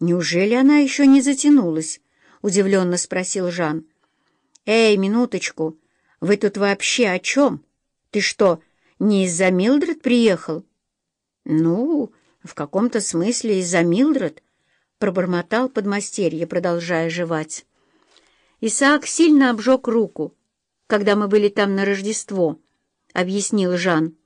«Неужели она еще не затянулась?» — удивленно спросил Жан. «Эй, минуточку, вы тут вообще о чем? Ты что, не из-за Милдред приехал?» «Ну, в каком-то смысле из-за Милдред», — пробормотал подмастерье, продолжая жевать. «Исаак сильно обжег руку, когда мы были там на Рождество», — объяснил Жан.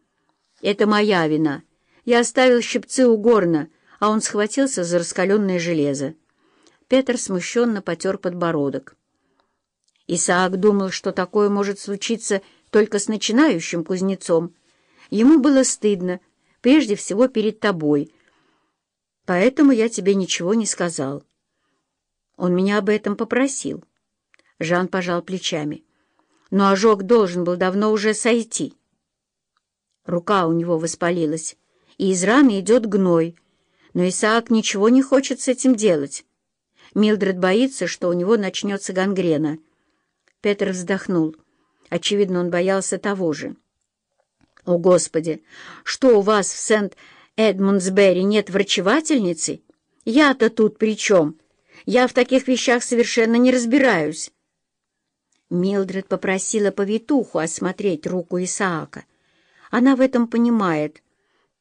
«Это моя вина. Я оставил щипцы у горна, а он схватился за раскаленное железо. Петр смущенно потер подбородок. Исаак думал, что такое может случиться только с начинающим кузнецом. Ему было стыдно, прежде всего перед тобой. Поэтому я тебе ничего не сказал. Он меня об этом попросил. Жан пожал плечами. Но ожог должен был давно уже сойти. Рука у него воспалилась, и из раны идет гной, но Исаак ничего не хочет с этим делать. Милдред боится, что у него начнется гангрена. Петр вздохнул. Очевидно, он боялся того же. «О, Господи! Что у вас в Сент-Эдмундсбери нет врачевательницы? Я-то тут при чем? Я в таких вещах совершенно не разбираюсь». Милдред попросила повитуху осмотреть руку Исаака. Она в этом понимает.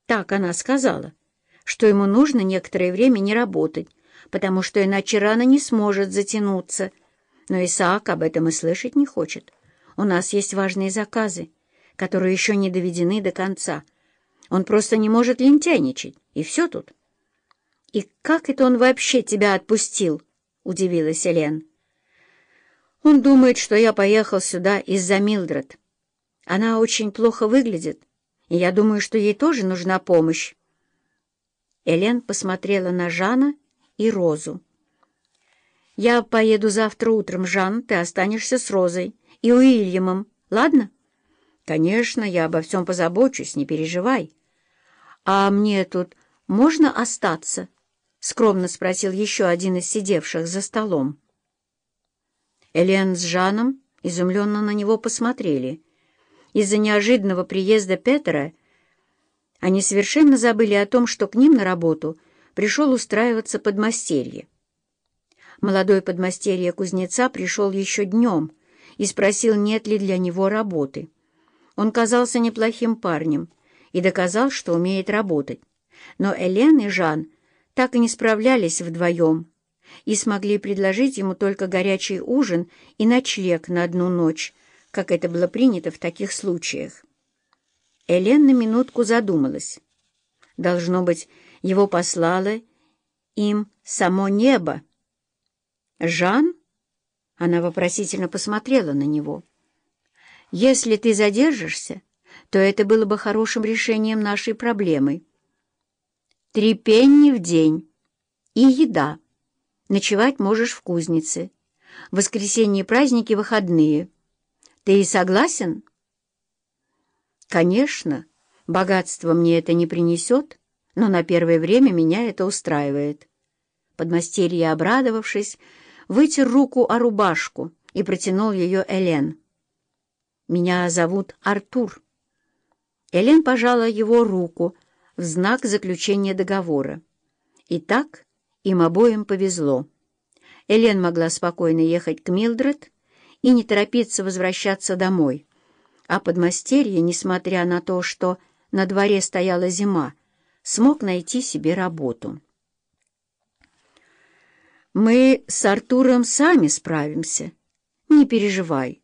Так она сказала что ему нужно некоторое время не работать, потому что иначе рана не сможет затянуться. Но Исаак об этом и слышать не хочет. У нас есть важные заказы, которые еще не доведены до конца. Он просто не может лентяйничать, и все тут. «И как это он вообще тебя отпустил?» — удивилась Элен. «Он думает, что я поехал сюда из-за Милдред. Она очень плохо выглядит, и я думаю, что ей тоже нужна помощь. Элен посмотрела на Жана и Розу. «Я поеду завтра утром, Жан, ты останешься с Розой и Уильямом, ладно?» «Конечно, я обо всем позабочусь, не переживай». «А мне тут можно остаться?» — скромно спросил еще один из сидевших за столом. Элен с Жаном изумленно на него посмотрели. Из-за неожиданного приезда Петера они совершенно забыли о том, что к ним на работу пришел устраиваться подмастерье. Молодой подмастерье кузнеца пришел еще днем и спросил, нет ли для него работы. Он казался неплохим парнем и доказал, что умеет работать. Но Элен и Жан так и не справлялись вдвоем и смогли предложить ему только горячий ужин и ночлег на одну ночь, как это было принято в таких случаях. Элен на минутку задумалась. Должно быть, его послало им само небо. «Жан?» — она вопросительно посмотрела на него. «Если ты задержишься, то это было бы хорошим решением нашей проблемы. Три пенни в день и еда. Ночевать можешь в кузнице. В воскресенье праздники выходные. Ты согласен?» Конечно, богатство мне это не принесет, но на первое время меня это устраивает. Подмастерье, обрадовавшись, вытер руку о рубашку и протянул ее Элен. «Меня зовут Артур». Элен пожала его руку в знак заключения договора. И так им обоим повезло. Элен могла спокойно ехать к Милдред и не торопиться возвращаться домой а подмастерье, несмотря на то, что на дворе стояла зима, смог найти себе работу. «Мы с Артуром сами справимся. Не переживай.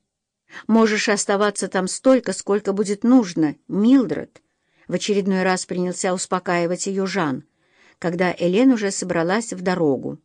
Можешь оставаться там столько, сколько будет нужно, Милдред». В очередной раз принялся успокаивать ее Жан, когда Элен уже собралась в дорогу.